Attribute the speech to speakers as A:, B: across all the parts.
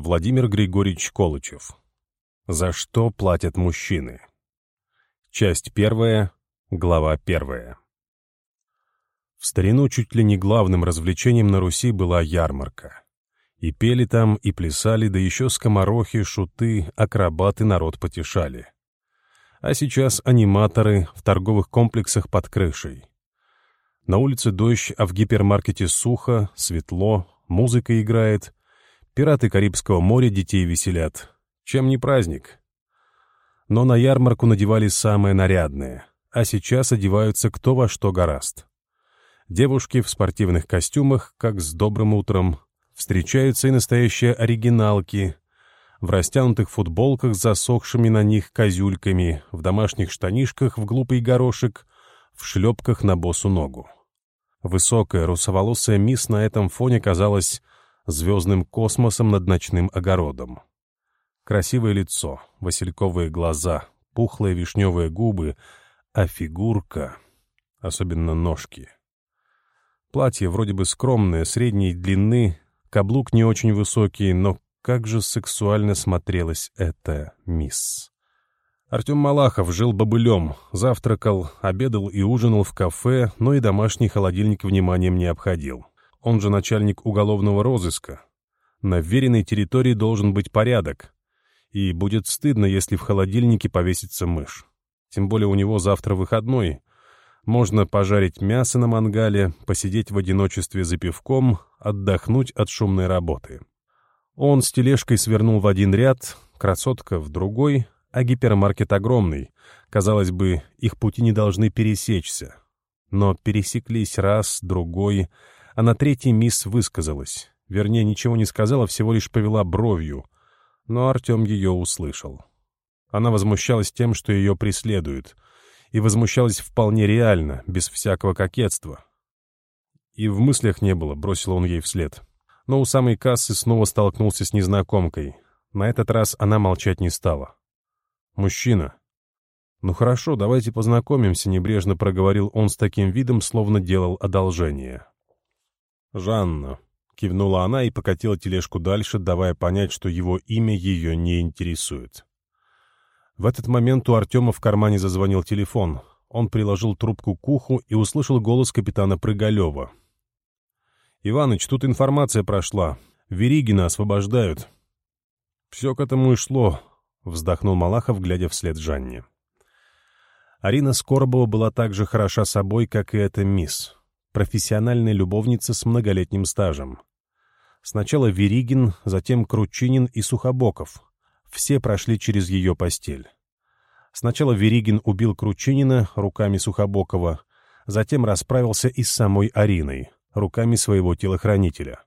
A: Владимир Григорьевич Колычев. За что платят мужчины? Часть первая, глава первая. В старину чуть ли не главным развлечением на Руси была ярмарка. И пели там, и плясали, да еще скоморохи, шуты, акробаты народ потешали. А сейчас аниматоры в торговых комплексах под крышей. На улице дождь, а в гипермаркете сухо, светло, музыка играет — Пираты Карибского моря детей веселят. Чем не праздник? Но на ярмарку надевали самое нарядное, а сейчас одеваются кто во что гораст. Девушки в спортивных костюмах, как с добрым утром, встречаются и настоящие оригиналки, в растянутых футболках с засохшими на них козюльками, в домашних штанишках в глупый горошек, в шлепках на босу ногу. Высокая, русоволосая мисс на этом фоне казалась звездным космосом над ночным огородом. Красивое лицо, васильковые глаза, пухлые вишневые губы, а фигурка, особенно ножки. Платье вроде бы скромное, средней длины, каблук не очень высокий, но как же сексуально смотрелась эта мисс. Артем Малахов жил бобылем, завтракал, обедал и ужинал в кафе, но и домашний холодильник вниманием не обходил он же начальник уголовного розыска. На веренной территории должен быть порядок. И будет стыдно, если в холодильнике повесится мышь. Тем более у него завтра выходной. Можно пожарить мясо на мангале, посидеть в одиночестве за пивком, отдохнуть от шумной работы. Он с тележкой свернул в один ряд, красотка в другой, а гипермаркет огромный. Казалось бы, их пути не должны пересечься. Но пересеклись раз, другой, а на третий мисс высказалась. Вернее, ничего не сказала, всего лишь повела бровью. Но Артем ее услышал. Она возмущалась тем, что ее преследуют. И возмущалась вполне реально, без всякого кокетства. И в мыслях не было, бросил он ей вслед. Но у самой кассы снова столкнулся с незнакомкой. На этот раз она молчать не стала. «Мужчина». «Ну хорошо, давайте познакомимся», — небрежно проговорил он с таким видом, словно делал одолжение. «Жанна», — кивнула она и покатила тележку дальше, давая понять, что его имя ее не интересует. В этот момент у Артема в кармане зазвонил телефон. Он приложил трубку к уху и услышал голос капитана Прыгалева. «Иваныч, тут информация прошла. Веригина освобождают». «Все к этому и шло», — вздохнул Малахов, глядя вслед Жанне. Арина Скорбова была так же хороша собой, как и эта мисс профессиональной любовницы с многолетним стажем. Сначала Веригин, затем Кручинин и Сухобоков. Все прошли через ее постель. Сначала Веригин убил Кручинина руками Сухобокова, затем расправился и с самой Ариной, руками своего телохранителя.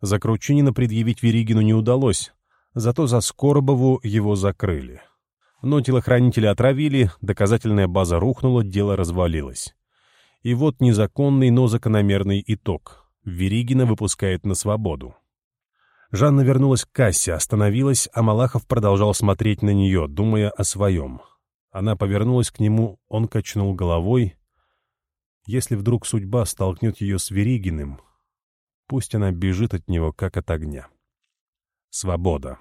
A: За Кручинина предъявить Веригину не удалось, зато за Скоробову его закрыли. Но телохранителя отравили, доказательная база рухнула, дело развалилось. И вот незаконный, но закономерный итог. Веригина выпускает на свободу. Жанна вернулась к кассе, остановилась, а Малахов продолжал смотреть на нее, думая о своем. Она повернулась к нему, он качнул головой. Если вдруг судьба столкнет ее с Веригиным, пусть она бежит от него, как от огня. Свобода.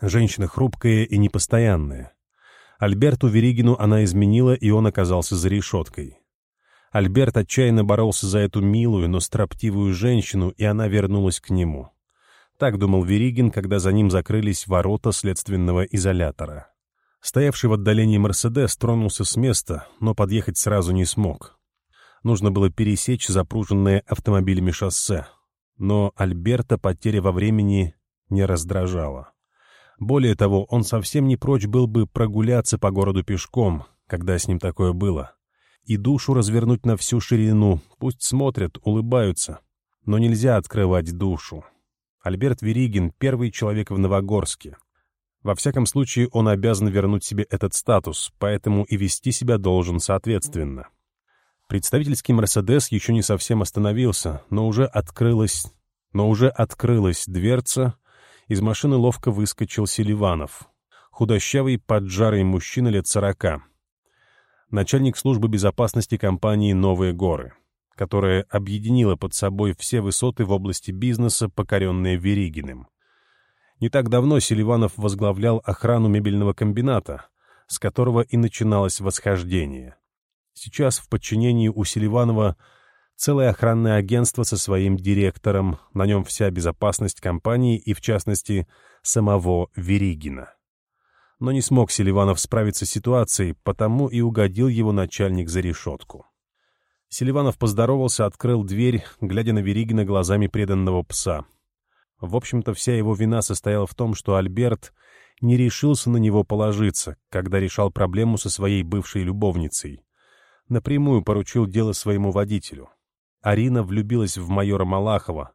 A: Женщина хрупкая и непостоянная. Альберту Веригину она изменила, и он оказался за решеткой. Альберт отчаянно боролся за эту милую, но строптивую женщину, и она вернулась к нему. Так думал Веригин, когда за ним закрылись ворота следственного изолятора. Стоявший в отдалении «Мерседес» тронулся с места, но подъехать сразу не смог. Нужно было пересечь запруженное автомобилями шоссе. Но Альберта потеря во времени не раздражала. Более того, он совсем не прочь был бы прогуляться по городу пешком, когда с ним такое было и душу развернуть на всю ширину. Пусть смотрят, улыбаются. Но нельзя открывать душу. Альберт Веригин — первый человек в Новогорске. Во всяком случае, он обязан вернуть себе этот статус, поэтому и вести себя должен соответственно. Представительский «Мерседес» еще не совсем остановился, но уже открылась, но уже открылась дверца. Из машины ловко выскочил Селиванов. Худощавый, поджарый мужчина лет сорока — начальник службы безопасности компании «Новые горы», которая объединила под собой все высоты в области бизнеса, покоренные Веригиным. Не так давно Селиванов возглавлял охрану мебельного комбината, с которого и начиналось восхождение. Сейчас в подчинении у Селиванова целое охранное агентство со своим директором, на нем вся безопасность компании и, в частности, самого Веригина но не смог Селиванов справиться с ситуацией, потому и угодил его начальник за решетку. Селиванов поздоровался, открыл дверь, глядя на Веригина глазами преданного пса. В общем-то, вся его вина состояла в том, что Альберт не решился на него положиться, когда решал проблему со своей бывшей любовницей. Напрямую поручил дело своему водителю. Арина влюбилась в майора Малахова,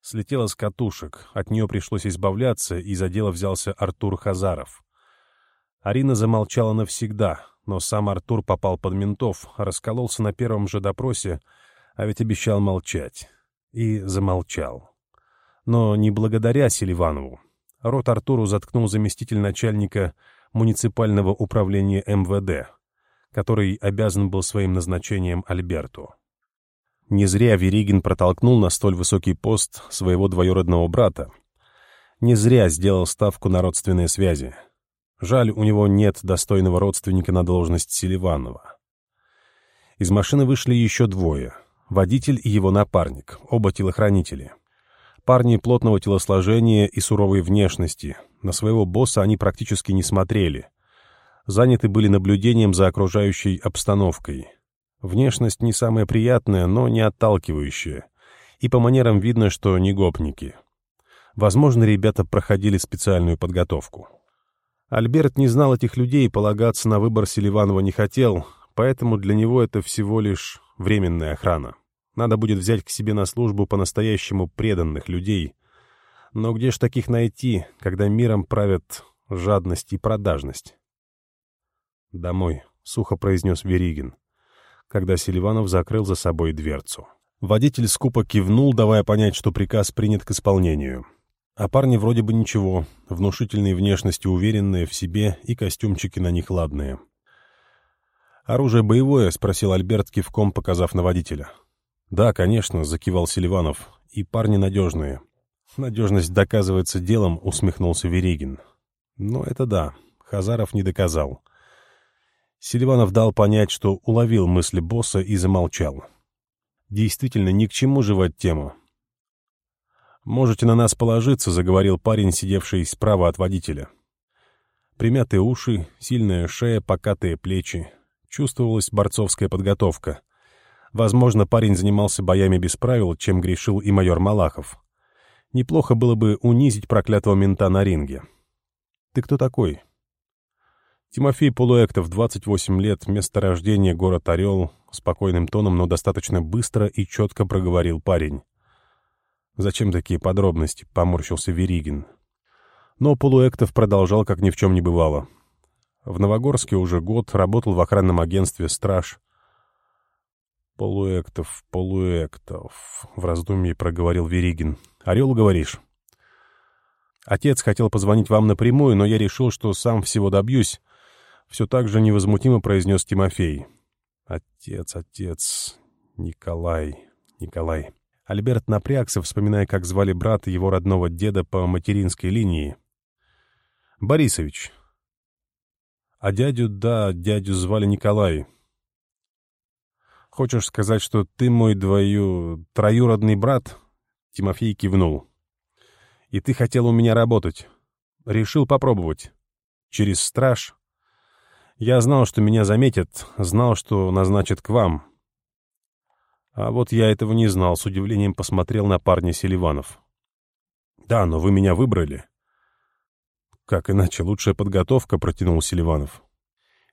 A: слетела с катушек, от нее пришлось избавляться, и за дело взялся Артур Хазаров. Арина замолчала навсегда, но сам Артур попал под ментов, раскололся на первом же допросе, а ведь обещал молчать. И замолчал. Но не благодаря Селиванову. Рот Артуру заткнул заместитель начальника муниципального управления МВД, который обязан был своим назначением Альберту. Не зря Веригин протолкнул на столь высокий пост своего двоюродного брата. Не зря сделал ставку на родственные связи — Жаль, у него нет достойного родственника на должность Селиванова. Из машины вышли еще двое. Водитель и его напарник, оба телохранители. Парни плотного телосложения и суровой внешности. На своего босса они практически не смотрели. Заняты были наблюдением за окружающей обстановкой. Внешность не самая приятная, но не отталкивающая. И по манерам видно, что не гопники. Возможно, ребята проходили специальную подготовку. Альберт не знал этих людей, полагаться на выбор Селиванова не хотел, поэтому для него это всего лишь временная охрана. Надо будет взять к себе на службу по-настоящему преданных людей. Но где ж таких найти, когда миром правят жадность и продажность? «Домой», — сухо произнес Веригин, когда Селиванов закрыл за собой дверцу. Водитель скупо кивнул, давая понять, что приказ принят к исполнению. А парни вроде бы ничего, внушительные внешности уверенные в себе и костюмчики на них ладные. «Оружие боевое?» — спросил Альберт, кивком показав на водителя. «Да, конечно», — закивал Селиванов. «И парни надежные». «Надежность доказывается делом», — усмехнулся Верегин. «Ну, это да. Хазаров не доказал». Селиванов дал понять, что уловил мысли босса и замолчал. «Действительно, ни к чему жевать тему. «Можете на нас положиться», — заговорил парень, сидевший справа от водителя. Примятые уши, сильная шея, покатые плечи. Чувствовалась борцовская подготовка. Возможно, парень занимался боями без правил, чем грешил и майор Малахов. Неплохо было бы унизить проклятого мента на ринге. «Ты кто такой?» Тимофей Полуэктов, 28 лет, место рождения, город Орел, спокойным тоном, но достаточно быстро и четко проговорил парень. «Зачем такие подробности?» — поморщился Веригин. Но Полуэктов продолжал, как ни в чем не бывало. В Новогорске уже год работал в охранном агентстве «Страж». «Полуэктов, Полуэктов», — в раздумье проговорил Веригин. «Орел, говоришь?» «Отец хотел позвонить вам напрямую, но я решил, что сам всего добьюсь», — все так же невозмутимо произнес Тимофей. «Отец, отец, Николай, Николай». Альберт напрягся, вспоминая, как звали брата его родного деда по материнской линии. «Борисович». А дядю, да, дядю звали Николай. «Хочешь сказать, что ты мой двою... троюродный брат?» Тимофей кивнул. «И ты хотел у меня работать. Решил попробовать. Через страж. Я знал, что меня заметят, знал, что назначат к вам. А вот я этого не знал, с удивлением посмотрел на парня Селиванов. «Да, но вы меня выбрали». «Как иначе, лучшая подготовка», — протянул Селиванов.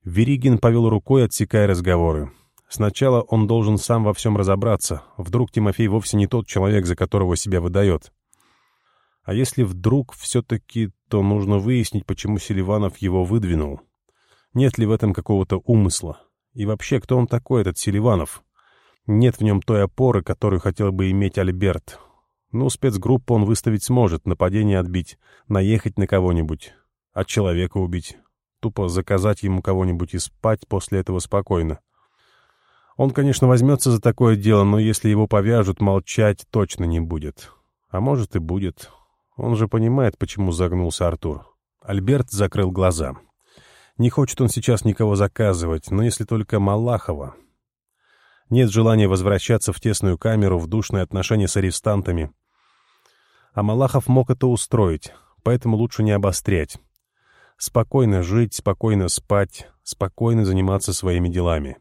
A: Веригин повел рукой, отсекая разговоры. Сначала он должен сам во всем разобраться. Вдруг Тимофей вовсе не тот человек, за которого себя выдает. А если вдруг все-таки, то нужно выяснить, почему Селиванов его выдвинул. Нет ли в этом какого-то умысла? И вообще, кто он такой, этот Селиванов? Нет в нем той опоры, которую хотел бы иметь Альберт. Ну, спецгруппу он выставить сможет, нападение отбить, наехать на кого-нибудь, а человека убить. Тупо заказать ему кого-нибудь и спать после этого спокойно. Он, конечно, возьмется за такое дело, но если его повяжут, молчать точно не будет. А может и будет. Он же понимает, почему загнулся Артур. Альберт закрыл глаза. Не хочет он сейчас никого заказывать, но если только Малахова. Нет желания возвращаться в тесную камеру, в душные отношения с арестантами. А Малахов мог это устроить, поэтому лучше не обострять. Спокойно жить, спокойно спать, спокойно заниматься своими делами.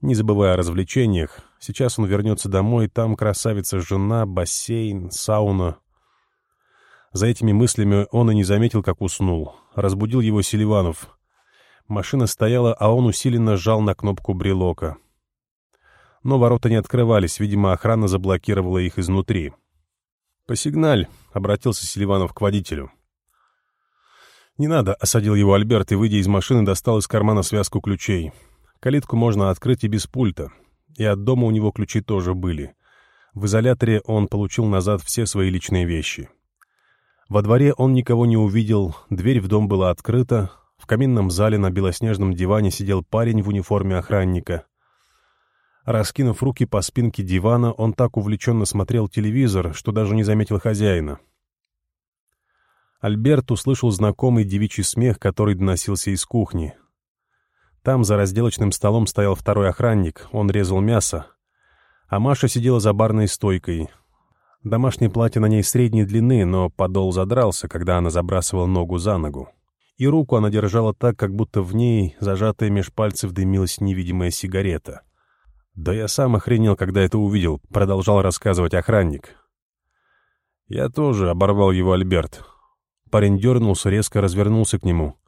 A: Не забывая о развлечениях, сейчас он вернется домой, там красавица жена, бассейн, сауна. За этими мыслями он и не заметил, как уснул. Разбудил его Селиванов. Машина стояла, а он усиленно жал на кнопку брелока — но ворота не открывались, видимо, охрана заблокировала их изнутри. По сигналь — обратился Селиванов к водителю. «Не надо», — осадил его Альберт и, выйдя из машины, достал из кармана связку ключей. Калитку можно открыть и без пульта. И от дома у него ключи тоже были. В изоляторе он получил назад все свои личные вещи. Во дворе он никого не увидел, дверь в дом была открыта, в каминном зале на белоснежном диване сидел парень в униформе охранника. Раскинув руки по спинке дивана, он так увлеченно смотрел телевизор, что даже не заметил хозяина. Альберт услышал знакомый девичий смех, который доносился из кухни. Там за разделочным столом стоял второй охранник, он резал мясо. А Маша сидела за барной стойкой. Домашнее платье на ней средней длины, но подол задрался, когда она забрасывала ногу за ногу. И руку она держала так, как будто в ней, зажатая меж пальцев, дымилась невидимая сигарета. Да я сам охренел, когда это увидел, продолжал рассказывать охранник. Я тоже оборвал его Альберт. Парень дернулся, резко развернулся к нему.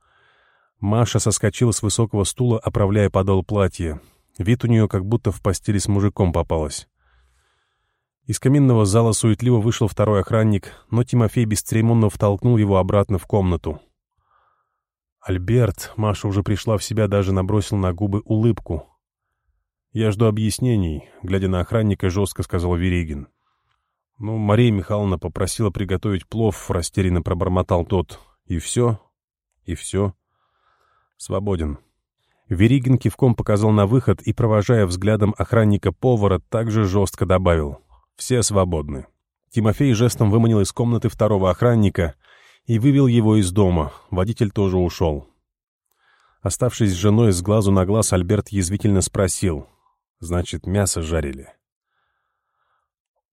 A: Маша соскочила с высокого стула, оправляя подол платья. Вид у нее как будто в постели с мужиком попалась. Из каминного зала суетливо вышел второй охранник, но Тимофей бесцеремонно втолкнул его обратно в комнату. Альберт, Маша уже пришла в себя, даже набросил на губы улыбку. «Я жду объяснений», — глядя на охранника, жестко сказал Верегин. «Ну, Мария Михайловна попросила приготовить плов», — растерянно пробормотал тот. «И все? И все?» «Свободен». Веригин кивком показал на выход и, провожая взглядом охранника-повара, также жестко добавил. «Все свободны». Тимофей жестом выманил из комнаты второго охранника и вывел его из дома. Водитель тоже ушел. Оставшись с женой с глазу на глаз, Альберт язвительно спросил. Значит, мясо жарили.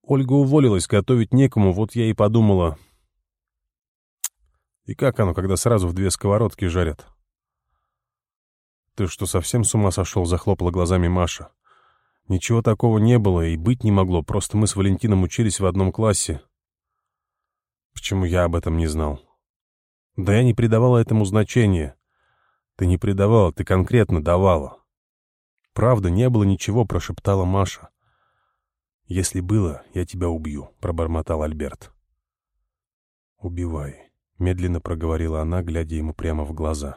A: Ольга уволилась, готовить некому, вот я и подумала. И как оно, когда сразу в две сковородки жарят? Ты что, совсем с ума сошел? Захлопала глазами Маша. Ничего такого не было и быть не могло, просто мы с Валентином учились в одном классе. Почему я об этом не знал? Да я не придавала этому значения. Ты не придавала, ты конкретно давала. Правда, не было ничего, прошептала Маша. Если было, я тебя убью, пробормотал Альберт. Убивай, медленно проговорила она, глядя ему прямо в глаза.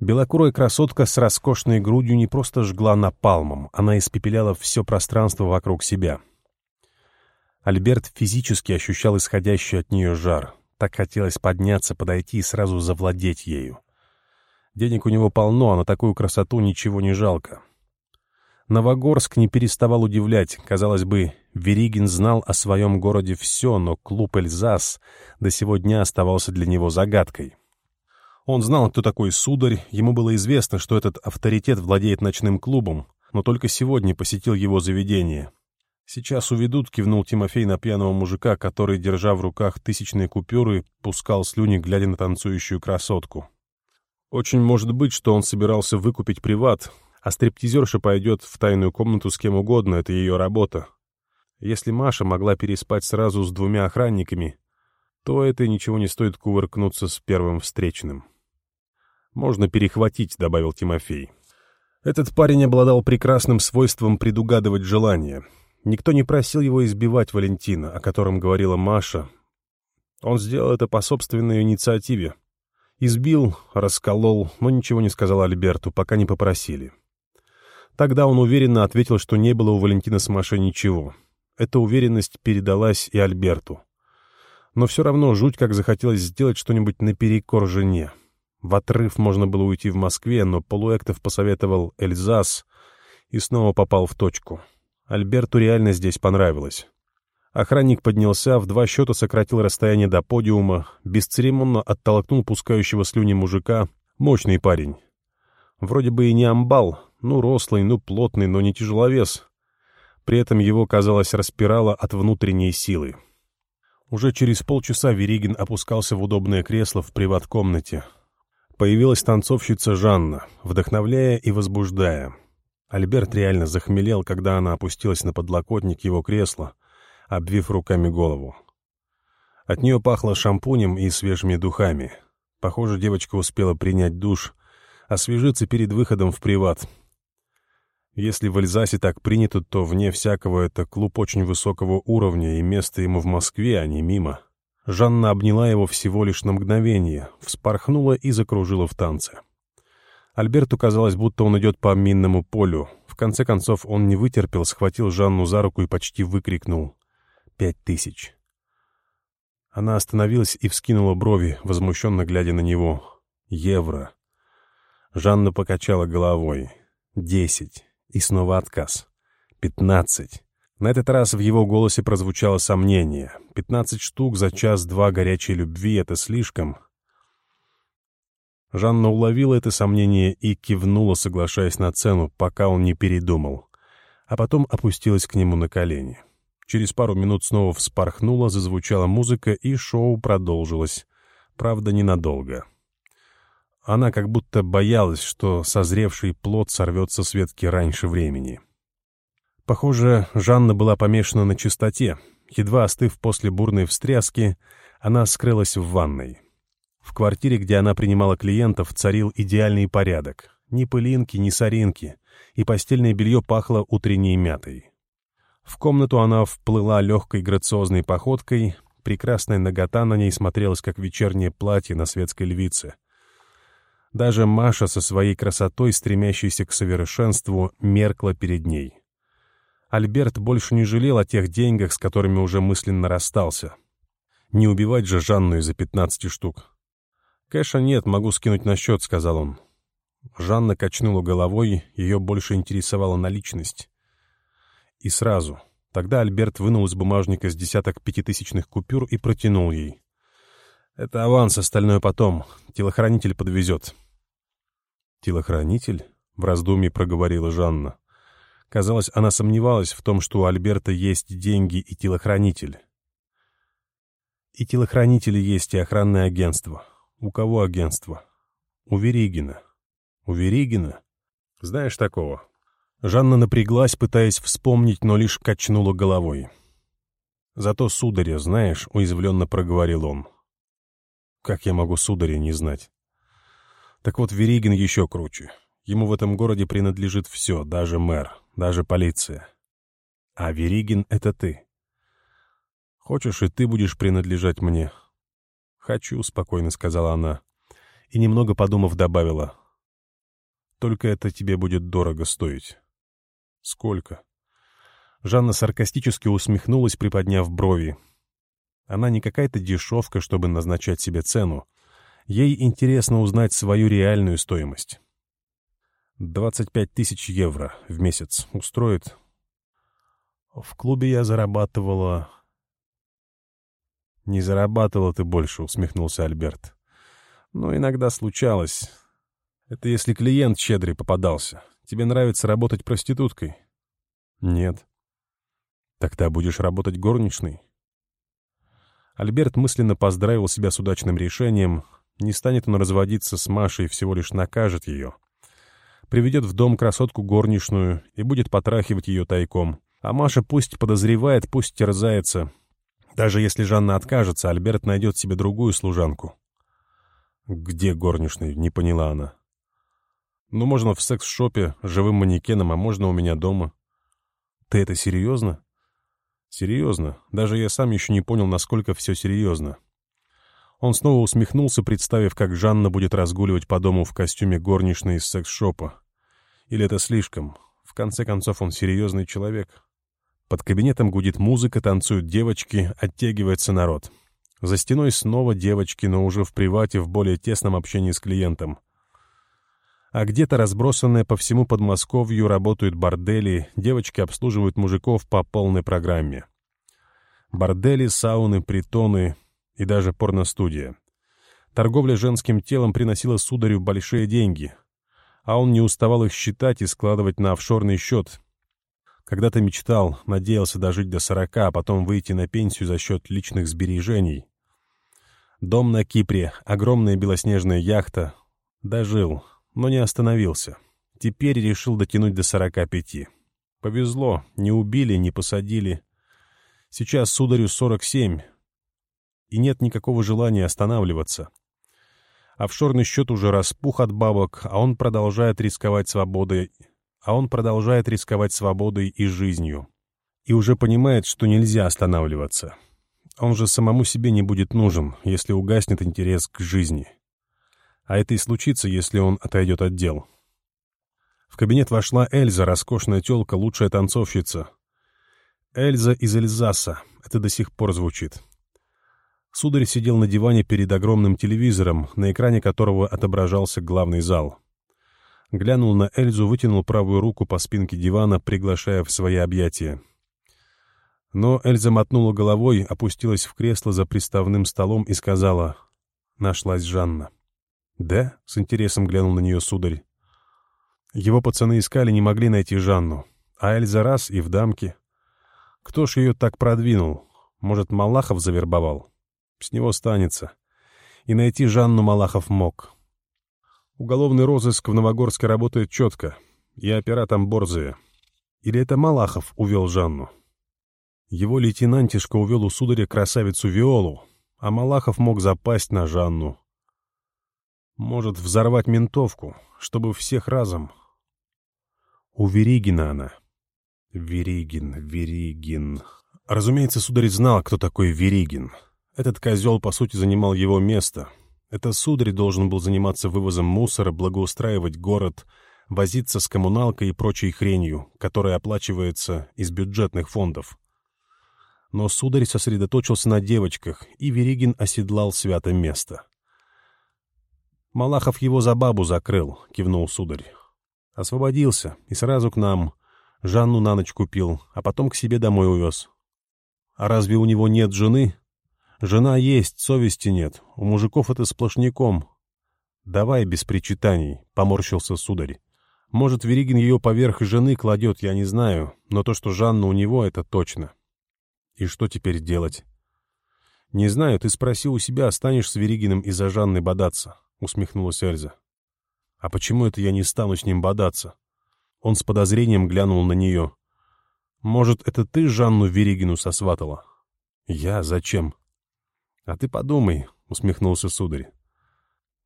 A: Белокурой красотка с роскошной грудью не просто жгла напалмом, она испепеляла все пространство вокруг себя. Альберт физически ощущал исходящий от нее жар. Так хотелось подняться, подойти и сразу завладеть ею. Денег у него полно, а на такую красоту ничего не жалко. Новогорск не переставал удивлять. Казалось бы, Веригин знал о своем городе все, но клуб «Эльзас» до сего дня оставался для него загадкой. Он знал, кто такой сударь, ему было известно, что этот авторитет владеет ночным клубом, но только сегодня посетил его заведение. «Сейчас уведут», — кивнул Тимофей на пьяного мужика, который, держа в руках тысячные купюры, пускал слюни, глядя на танцующую красотку. Очень может быть, что он собирался выкупить приват, а стриптизерша пойдет в тайную комнату с кем угодно, это ее работа. Если Маша могла переспать сразу с двумя охранниками, то это ничего не стоит кувыркнуться с первым встречным. «Можно перехватить», — добавил Тимофей. Этот парень обладал прекрасным свойством предугадывать желания. Никто не просил его избивать Валентина, о котором говорила Маша. Он сделал это по собственной инициативе. Избил, расколол, но ничего не сказал Альберту, пока не попросили. Тогда он уверенно ответил, что не было у Валентина с Машей ничего. Эта уверенность передалась и Альберту. Но все равно жуть как захотелось сделать что-нибудь наперекор жене. В отрыв можно было уйти в Москве, но Полуэктов посоветовал Эльзас и снова попал в точку. Альберту реально здесь понравилось. Охранник поднялся, в два счета сократил расстояние до подиума, бесцеремонно оттолкнул пускающего слюни мужика, мощный парень. Вроде бы и не амбал, ну, рослый, ну, плотный, но не тяжеловес. При этом его, казалось, распирало от внутренней силы. Уже через полчаса Веригин опускался в удобное кресло в приват-комнате. Появилась танцовщица Жанна, вдохновляя и возбуждая. Альберт реально захмелел, когда она опустилась на подлокотник его кресла, обвив руками голову. От нее пахло шампунем и свежими духами. Похоже, девочка успела принять душ, освежиться перед выходом в приват, если в Альзасе так принято, то, вне всякого, это клуб очень высокого уровня, и место ему в Москве, а не мимо. Жанна обняла его всего лишь на мгновение, вспорхнула и закружила в танце. Альберту казалось, будто он идет по минному полю. В конце концов, он не вытерпел, схватил Жанну за руку и почти выкрикнул. «Пять тысяч!» Она остановилась и вскинула брови, возмущенно глядя на него. «Евро!» Жанна покачала головой. «Десять!» И снова отказ. Пятнадцать. На этот раз в его голосе прозвучало сомнение. Пятнадцать штук за час-два горячей любви — это слишком. Жанна уловила это сомнение и кивнула, соглашаясь на цену, пока он не передумал. А потом опустилась к нему на колени. Через пару минут снова вспорхнула, зазвучала музыка, и шоу продолжилось. Правда, ненадолго. Она как будто боялась, что созревший плод сорвется с ветки раньше времени. Похоже, Жанна была помешана на чистоте. Едва остыв после бурной встряски, она скрылась в ванной. В квартире, где она принимала клиентов, царил идеальный порядок. Ни пылинки, ни соринки, и постельное белье пахло утренней мятой. В комнату она вплыла легкой грациозной походкой, прекрасная нагота на ней смотрелась, как вечернее платье на светской львице. Даже Маша со своей красотой, стремящейся к совершенству, меркла перед ней. Альберт больше не жалел о тех деньгах, с которыми уже мысленно расстался. Не убивать же Жанну из-за 15 штук. «Кэша нет, могу скинуть на счет», — сказал он. Жанна качнула головой, ее больше интересовала наличность. И сразу. Тогда Альберт вынул из бумажника с десяток пятитысячных купюр и протянул ей. «Это аванс, остальное потом. Телохранитель подвезет». «Телохранитель?» — в раздумье проговорила Жанна. Казалось, она сомневалась в том, что у Альберта есть деньги и телохранитель. «И телохранители есть, и охранное агентство. У кого агентство?» «У Веригина». «У Веригина?» «Знаешь такого?» Жанна напряглась, пытаясь вспомнить, но лишь качнула головой. «Зато сударя, знаешь», — уязвленно проговорил он. «Как я могу сударя не знать?» Так вот, Веригин еще круче. Ему в этом городе принадлежит все, даже мэр, даже полиция. А Веригин — это ты. Хочешь, и ты будешь принадлежать мне. «Хочу», — спокойно сказала она. И, немного подумав, добавила. «Только это тебе будет дорого стоить». «Сколько?» Жанна саркастически усмехнулась, приподняв брови. Она не какая-то дешевка, чтобы назначать себе цену. Ей интересно узнать свою реальную стоимость. 25 тысяч евро в месяц устроит. В клубе я зарабатывала... «Не зарабатывала ты больше», — усмехнулся Альберт. «Но иногда случалось. Это если клиент щедрый попадался. Тебе нравится работать проституткой?» «Нет». «Тогда будешь работать горничной?» Альберт мысленно поздравил себя с удачным решением, не станет он разводиться с Машей, всего лишь накажет ее. Приведет в дом красотку горничную и будет потрахивать ее тайком. А Маша пусть подозревает, пусть терзается. Даже если Жанна откажется, Альберт найдет себе другую служанку. «Где горничный?» — не поняла она. «Ну, можно в секс-шопе, живым манекеном, а можно у меня дома». «Ты это серьезно?» «Серьезно. Даже я сам еще не понял, насколько все серьезно. Он снова усмехнулся, представив, как Жанна будет разгуливать по дому в костюме горничной из секс-шопа. Или это слишком? В конце концов, он серьезный человек. Под кабинетом гудит музыка, танцуют девочки, оттягивается народ. За стеной снова девочки, но уже в привате, в более тесном общении с клиентом. А где-то разбросанные по всему Подмосковью работают бордели, девочки обслуживают мужиков по полной программе. Бордели, сауны, притоны, и даже порностудия. Торговля женским телом приносила сударю большие деньги, а он не уставал их считать и складывать на офшорный счет. Когда-то мечтал, надеялся дожить до сорока, а потом выйти на пенсию за счет личных сбережений. Дом на Кипре, огромная белоснежная яхта. Дожил, но не остановился. Теперь решил дотянуть до сорока пяти. Повезло, не убили, не посадили. Сейчас сударю сорок семь, и нет никакого желания останавливаться. А Офшорный счет уже распух от бабок, а он продолжает рисковать свободой, а он продолжает рисковать свободой и жизнью. И уже понимает, что нельзя останавливаться. Он же самому себе не будет нужен, если угаснет интерес к жизни. А это и случится, если он отойдет от дел. В кабинет вошла Эльза, роскошная тёлка, лучшая танцовщица. Эльза из Эльзаса. Это до сих пор звучит. Сударь сидел на диване перед огромным телевизором, на экране которого отображался главный зал. Глянул на Эльзу, вытянул правую руку по спинке дивана, приглашая в свои объятия. Но Эльза мотнула головой, опустилась в кресло за приставным столом и сказала «Нашлась Жанна». «Да?» — с интересом глянул на нее сударь. Его пацаны искали, не могли найти Жанну. А Эльза раз и в дамке. Кто ж ее так продвинул? Может, Малахов завербовал?» С него станется. И найти Жанну Малахов мог. Уголовный розыск в Новогорске работает четко. И опера там борзые. Или это Малахов увел Жанну? Его лейтенантишка увел у сударя красавицу Виолу, а Малахов мог запасть на Жанну. Может, взорвать ментовку, чтобы всех разом. У Веригина она. Веригин, Веригин. Разумеется, сударь знал, кто такой Веригин. Этот козел, по сути, занимал его место. Это сударь должен был заниматься вывозом мусора, благоустраивать город, возиться с коммуналкой и прочей хренью, которая оплачивается из бюджетных фондов. Но сударь сосредоточился на девочках, и Веригин оседлал свято место. «Малахов его за бабу закрыл», — кивнул сударь. «Освободился, и сразу к нам. Жанну на ночь купил, а потом к себе домой увез». «А разве у него нет жены?» Жена есть, совести нет. У мужиков это сплошняком. Давай без причитаний, — поморщился сударь. Может, Веригин ее поверх жены кладет, я не знаю, но то, что Жанна у него, это точно. И что теперь делать? Не знаю, ты спроси у себя, станешь с Веригиным из-за Жанны бодаться, — усмехнулась Эльза. А почему это я не стану с ним бодаться? Он с подозрением глянул на нее. Может, это ты Жанну Веригину сосватала? Я? Зачем? — «А ты подумай», — усмехнулся сударь.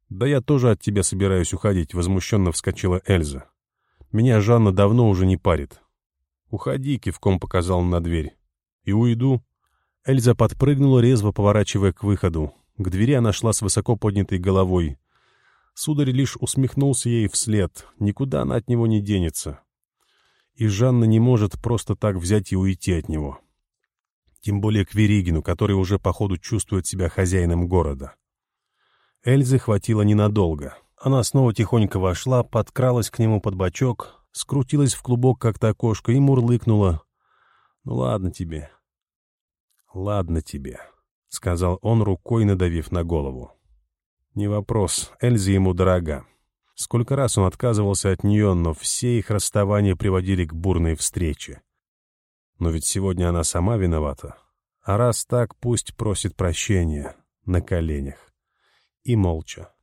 A: «Да я тоже от тебя собираюсь уходить», — возмущенно вскочила Эльза. «Меня Жанна давно уже не парит». «Уходи», — кивком показал на дверь. «И уйду». Эльза подпрыгнула, резво поворачивая к выходу. К двери она шла с высоко поднятой головой. Сударь лишь усмехнулся ей вслед. Никуда она от него не денется. И Жанна не может просто так взять и уйти от него тем более к Веригину, который уже по ходу чувствует себя хозяином города. Эльзы хватило ненадолго. Она снова тихонько вошла, подкралась к нему под бочок, скрутилась в клубок как-то окошко и мурлыкнула. «Ну ладно тебе». «Ладно тебе», — сказал он, рукой надавив на голову. «Не вопрос, Эльза ему дорога». Сколько раз он отказывался от нее, но все их расставания приводили к бурной встрече. Но ведь сегодня она сама виновата. А раз так, пусть просит прощения на коленях. И молча.